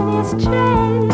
time is changing.